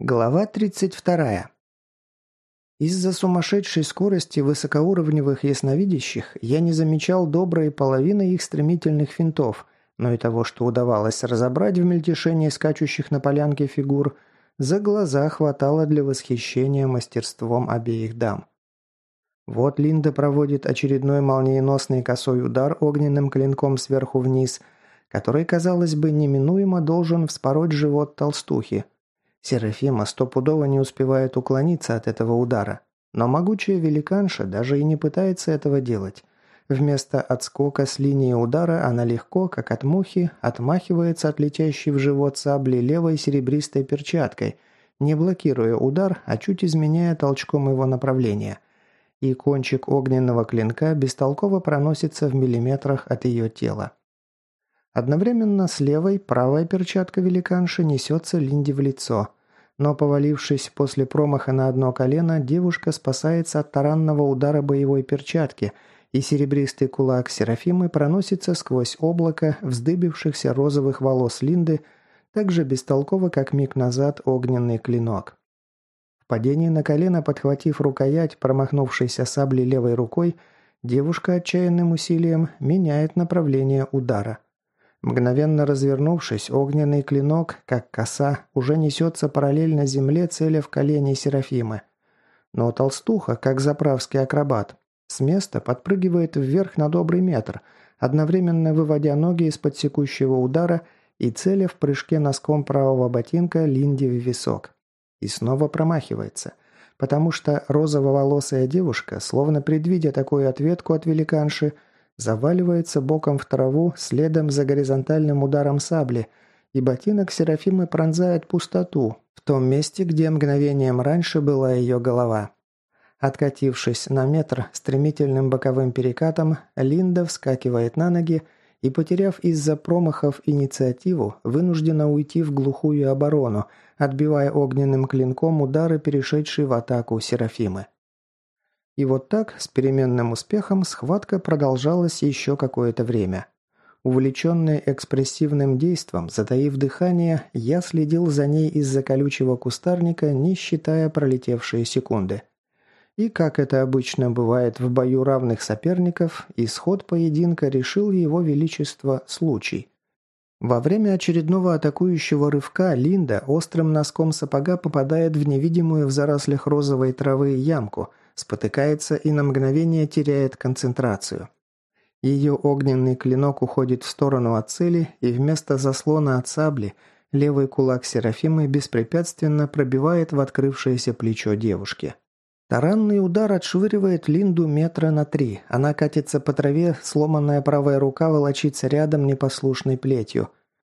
Глава 32. Из-за сумасшедшей скорости высокоуровневых ясновидящих я не замечал доброй половины их стремительных финтов, но и того, что удавалось разобрать в мельтешении скачущих на полянке фигур, за глаза хватало для восхищения мастерством обеих дам. Вот Линда проводит очередной молниеносный косой удар огненным клинком сверху вниз, который, казалось бы, неминуемо должен вспороть живот толстухи – Серафима стопудово не успевает уклониться от этого удара. Но могучая великанша даже и не пытается этого делать. Вместо отскока с линии удара она легко, как от мухи, отмахивается от летящей в живот сабли левой серебристой перчаткой, не блокируя удар, а чуть изменяя толчком его направления. И кончик огненного клинка бестолково проносится в миллиметрах от ее тела. Одновременно с левой правая перчатка великанши несется Линде в лицо. Но повалившись после промаха на одно колено, девушка спасается от таранного удара боевой перчатки, и серебристый кулак Серафимы проносится сквозь облако вздыбившихся розовых волос Линды, так же бестолково, как миг назад огненный клинок. В падении на колено, подхватив рукоять, промахнувшейся саблей левой рукой, девушка отчаянным усилием меняет направление удара – Мгновенно развернувшись, огненный клинок, как коса, уже несется параллельно земле, целя в колени Серафимы. Но толстуха, как заправский акробат, с места подпрыгивает вверх на добрый метр, одновременно выводя ноги из-под секущего удара и целя в прыжке носком правого ботинка Линди в висок. И снова промахивается, потому что розово-волосая девушка, словно предвидя такую ответку от великанши, заваливается боком в траву следом за горизонтальным ударом сабли, и ботинок Серафимы пронзает пустоту, в том месте, где мгновением раньше была ее голова. Откатившись на метр стремительным боковым перекатом, Линда вскакивает на ноги и, потеряв из-за промахов инициативу, вынуждена уйти в глухую оборону, отбивая огненным клинком удары, перешедшие в атаку Серафимы. И вот так, с переменным успехом, схватка продолжалась еще какое-то время. Увлеченный экспрессивным действом, затаив дыхание, я следил за ней из-за колючего кустарника, не считая пролетевшие секунды. И, как это обычно бывает в бою равных соперников, исход поединка решил его величество случай. Во время очередного атакующего рывка Линда острым носком сапога попадает в невидимую в зарослях розовой травы ямку – спотыкается и на мгновение теряет концентрацию. Ее огненный клинок уходит в сторону от цели, и вместо заслона от сабли левый кулак Серафимы беспрепятственно пробивает в открывшееся плечо девушки. Таранный удар отшвыривает Линду метра на три. Она катится по траве, сломанная правая рука волочится рядом непослушной плетью.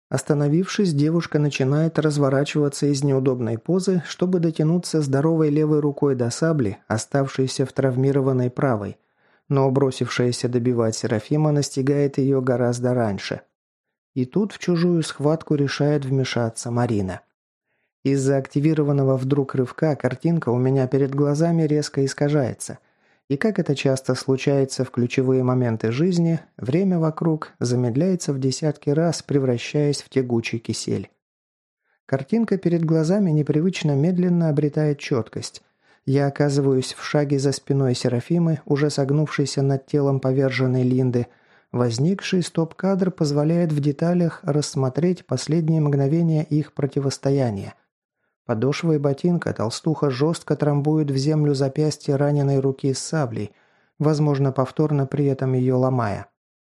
Остановившись, девушка начинает разворачиваться из неудобной позы, чтобы дотянуться здоровой левой рукой до сабли, оставшейся в травмированной правой. Но бросившаяся добивать Серафима настигает ее гораздо раньше. И тут в чужую схватку решает вмешаться Марина. Из-за активированного вдруг рывка картинка у меня перед глазами резко искажается – и как это часто случается в ключевые моменты жизни, время вокруг замедляется в десятки раз, превращаясь в тягучий кисель. Картинка перед глазами непривычно медленно обретает четкость. Я оказываюсь в шаге за спиной Серафимы, уже согнувшейся над телом поверженной Линды. Возникший стоп-кадр позволяет в деталях рассмотреть последние мгновения их противостояния – Подошвой ботинка толстуха жестко трамбует в землю запястье раненой руки с саблей, возможно, повторно при этом ее ломая.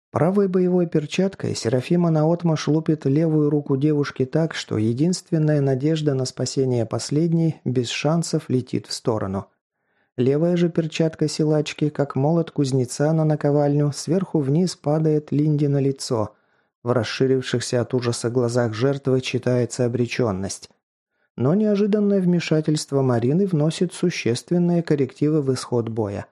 Правой боевой перчаткой Серафима наотмашь лупит левую руку девушки так, что единственная надежда на спасение последней без шансов летит в сторону. Левая же перчатка силачки, как молот кузнеца на наковальню, сверху вниз падает Линде на лицо. В расширившихся от ужаса глазах жертвы читается обреченность. Но неожиданное вмешательство Марины вносит существенные коррективы в исход боя.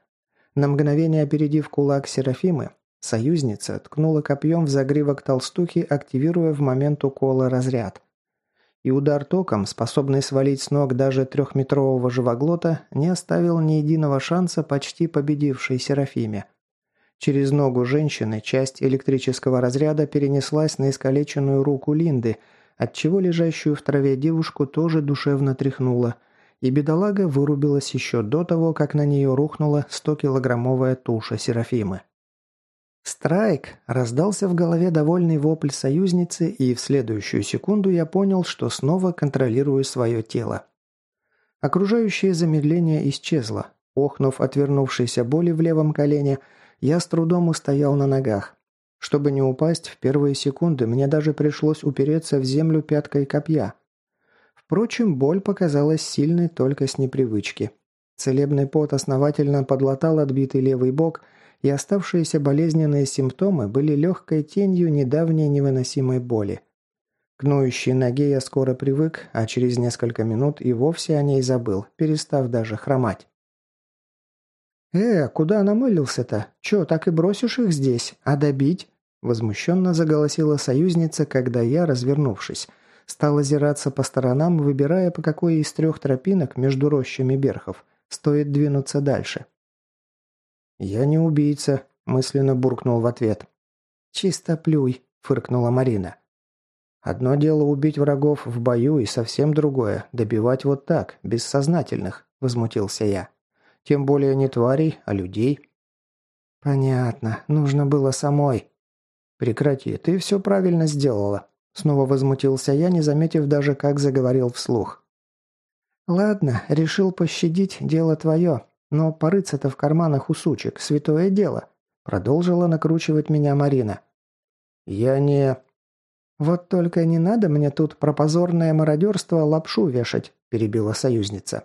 На мгновение опередив кулак Серафимы, союзница ткнула копьем в загривок толстухи, активируя в момент укола разряд. И удар током, способный свалить с ног даже трехметрового живоглота, не оставил ни единого шанса почти победившей Серафиме. Через ногу женщины часть электрического разряда перенеслась на искалеченную руку Линды – отчего лежащую в траве девушку тоже душевно тряхнуло, и бедолага вырубилась еще до того, как на нее рухнула 100-килограммовая туша Серафимы. «Страйк!» – раздался в голове довольный вопль союзницы, и в следующую секунду я понял, что снова контролирую свое тело. Окружающее замедление исчезло. Охнув от боли в левом колене, я с трудом устоял на ногах. Чтобы не упасть, в первые секунды мне даже пришлось упереться в землю пяткой копья. Впрочем, боль показалась сильной только с непривычки. Целебный пот основательно подлатал отбитый левый бок – и оставшиеся болезненные симптомы были легкой тенью недавней невыносимой боли. К ноющей ноге я скоро привык, а через несколько минут и вовсе о ней забыл, перестав даже хромать. «Э, куда намылился-то? Чё, так и бросишь их здесь? А добить?» Возмущенно заголосила союзница, когда я, развернувшись, стал озираться по сторонам, выбирая, по какой из трех тропинок между рощами берхов стоит двинуться дальше. «Я не убийца», – мысленно буркнул в ответ. «Чисто плюй», – фыркнула Марина. «Одно дело убить врагов в бою, и совсем другое – добивать вот так, бессознательных», – возмутился я. «Тем более не тварей, а людей». «Понятно. Нужно было самой». «Прекрати, ты все правильно сделала», – снова возмутился я, не заметив даже, как заговорил вслух. «Ладно, решил пощадить, дело твое. Но порыться-то в карманах у сучек – святое дело. Продолжила накручивать меня Марина. Я не... Вот только не надо мне тут про позорное мародерство лапшу вешать, перебила союзница.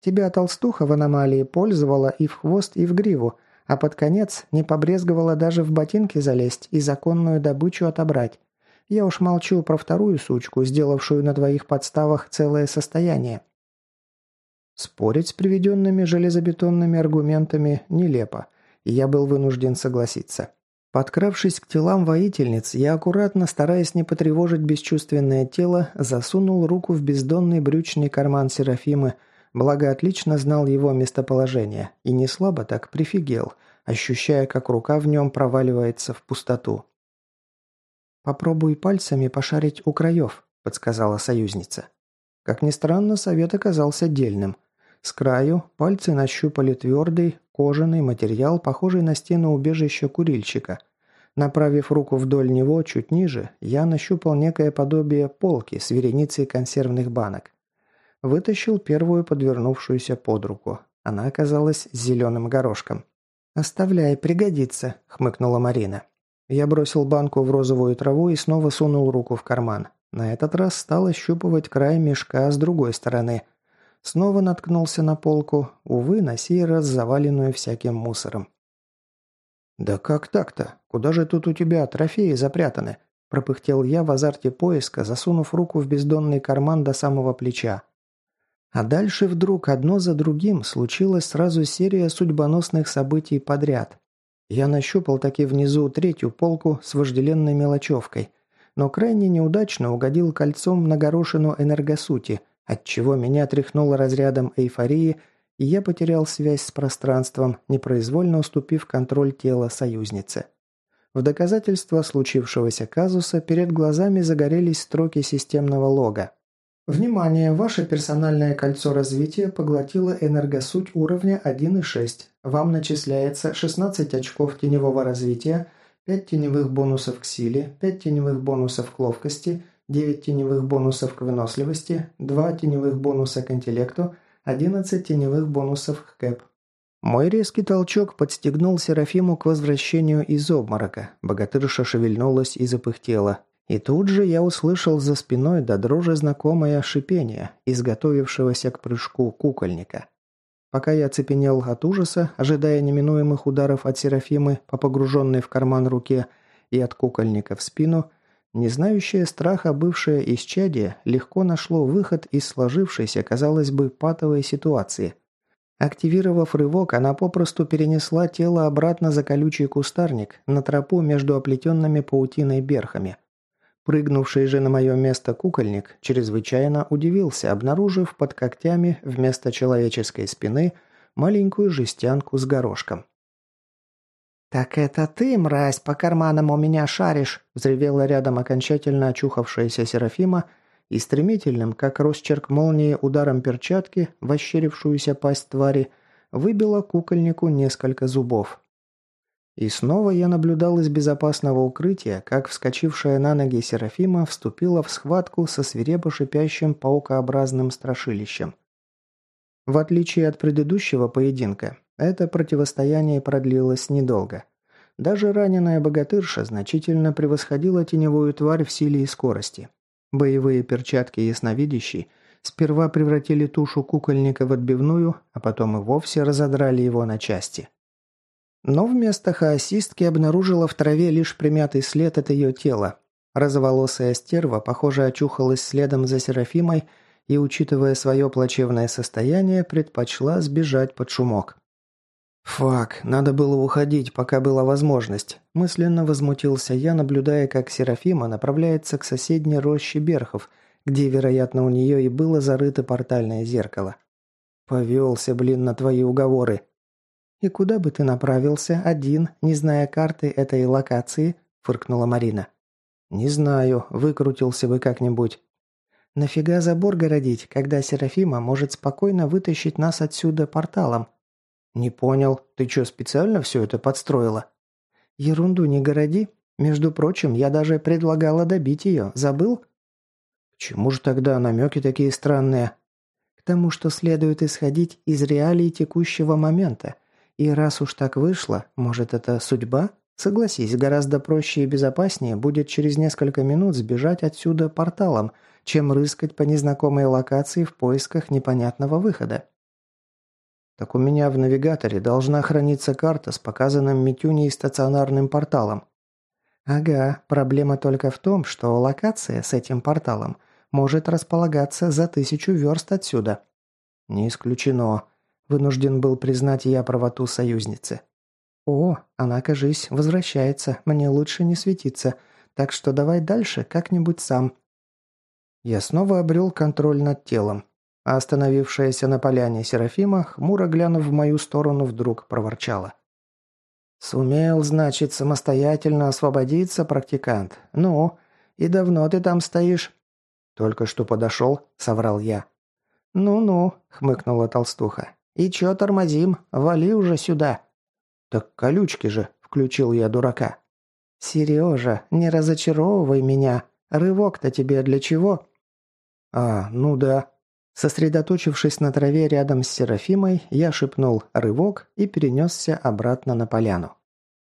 Тебя толстуха в аномалии пользовала и в хвост, и в гриву, а под конец не побрезговала даже в ботинки залезть и законную добычу отобрать. Я уж молчу про вторую сучку, сделавшую на твоих подставах целое состояние. Спорить с приведенными железобетонными аргументами нелепо, и я был вынужден согласиться. Подкравшись к телам воительниц, я аккуратно, стараясь не потревожить бесчувственное тело, засунул руку в бездонный брючный карман Серафимы, благо отлично знал его местоположение, и не слабо так прифигел, ощущая, как рука в нем проваливается в пустоту. «Попробуй пальцами пошарить у краев», – подсказала союзница. Как ни странно, совет оказался дельным. С краю пальцы нащупали твердый, кожаный материал, похожий на стену убежища курильщика. Направив руку вдоль него чуть ниже, я нащупал некое подобие полки с вереницей консервных банок. Вытащил первую подвернувшуюся под руку. Она оказалась зеленым горошком. «Оставляй, пригодится», — хмыкнула Марина. Я бросил банку в розовую траву и снова сунул руку в карман. На этот раз стал ощупывать край мешка с другой стороны — Снова наткнулся на полку, увы, на сей раз заваленную всяким мусором. «Да как так-то? Куда же тут у тебя трофеи запрятаны?» – пропыхтел я в азарте поиска, засунув руку в бездонный карман до самого плеча. А дальше вдруг одно за другим случилась сразу серия судьбоносных событий подряд. Я нащупал таки внизу третью полку с вожделенной мелочевкой, но крайне неудачно угодил кольцом на горошину энергосути – отчего меня тряхнуло разрядом эйфории, и я потерял связь с пространством, непроизвольно уступив контроль тела союзнице. В доказательство случившегося казуса перед глазами загорелись строки системного лога. Внимание! Ваше персональное кольцо развития поглотило энергосуть уровня 1.6. Вам начисляется 16 очков теневого развития, 5 теневых бонусов к силе, 5 теневых бонусов к ловкости – 9 теневых бонусов к выносливости, 2 теневых бонуса к интеллекту, 11 теневых бонусов к кэп. Мой резкий толчок подстегнул Серафиму к возвращению из обморока. Богатырша шевельнулась и запыхтела. И тут же я услышал за спиной до дрожи знакомое шипение, изготовившегося к прыжку кукольника. Пока я цепенел от ужаса, ожидая неминуемых ударов от Серафимы по погруженной в карман руке и от кукольника в спину, не знающее страха бывшее исчадие легко нашло выход из сложившейся, казалось бы, патовой ситуации. Активировав рывок, она попросту перенесла тело обратно за колючий кустарник, на тропу между оплетенными паутиной берхами. Прыгнувший же на мое место кукольник чрезвычайно удивился, обнаружив под когтями вместо человеческой спины маленькую жестянку с горошком. «Так это ты, мразь, по карманам у меня шаришь!» – взревела рядом окончательно очухавшаяся Серафима и стремительным, как росчерк молнии ударом перчатки в ощерившуюся пасть твари, выбила кукольнику несколько зубов. И снова я наблюдал из безопасного укрытия, как вскочившая на ноги Серафима вступила в схватку со свирепо шипящим паукообразным страшилищем. В отличие от предыдущего поединка, это противостояние продлилось недолго. Даже раненая богатырша значительно превосходила теневую тварь в силе и скорости. Боевые перчатки ясновидящей сперва превратили тушу кукольника в отбивную, а потом и вовсе разодрали его на части. Но вместо хаосистки обнаружила в траве лишь примятый след от ее тела. Розоволосая стерва, похоже, очухалась следом за Серафимой и, учитывая свое плачевное состояние, предпочла сбежать под шумок. «Фак, надо было уходить, пока была возможность», – мысленно возмутился я, наблюдая, как Серафима направляется к соседней роще берхов, где, вероятно, у нее и было зарыто портальное зеркало. «Повелся, блин, на твои уговоры». «И куда бы ты направился, один, не зная карты этой локации?» – фыркнула Марина. «Не знаю, выкрутился бы как-нибудь». «Нафига забор городить, когда Серафима может спокойно вытащить нас отсюда порталом?» «Не понял. Ты что, специально все это подстроила?» «Ерунду не городи. Между прочим, я даже предлагала добить ее. Забыл?» «К чему же тогда намеки такие странные?» «К тому, что следует исходить из реалий текущего момента. И раз уж так вышло, может, это судьба? Согласись, гораздо проще и безопаснее будет через несколько минут сбежать отсюда порталом, чем рыскать по незнакомой локации в поисках непонятного выхода». Так у меня в навигаторе должна храниться карта с показанным Митюней стационарным порталом. Ага, проблема только в том, что локация с этим порталом может располагаться за тысячу верст отсюда. Не исключено. Вынужден был признать я правоту союзницы. О, она, кажись, возвращается. Мне лучше не светиться. Так что давай дальше как-нибудь сам. Я снова обрел контроль над телом. А остановившаяся на поляне Серафима, хмуро глянув в мою сторону, вдруг проворчала. «Сумел, значит, самостоятельно освободиться, практикант. Ну, и давно ты там стоишь?» «Только что подошел», — соврал я. «Ну-ну», — хмыкнула толстуха. «И чё тормозим? Вали уже сюда». «Так колючки же», — включил я дурака. «Сережа, не разочаровывай меня. Рывок-то тебе для чего?» «А, ну да», Сосредоточившись на траве рядом с Серафимой, я шепнул «рывок» и перенесся обратно на поляну.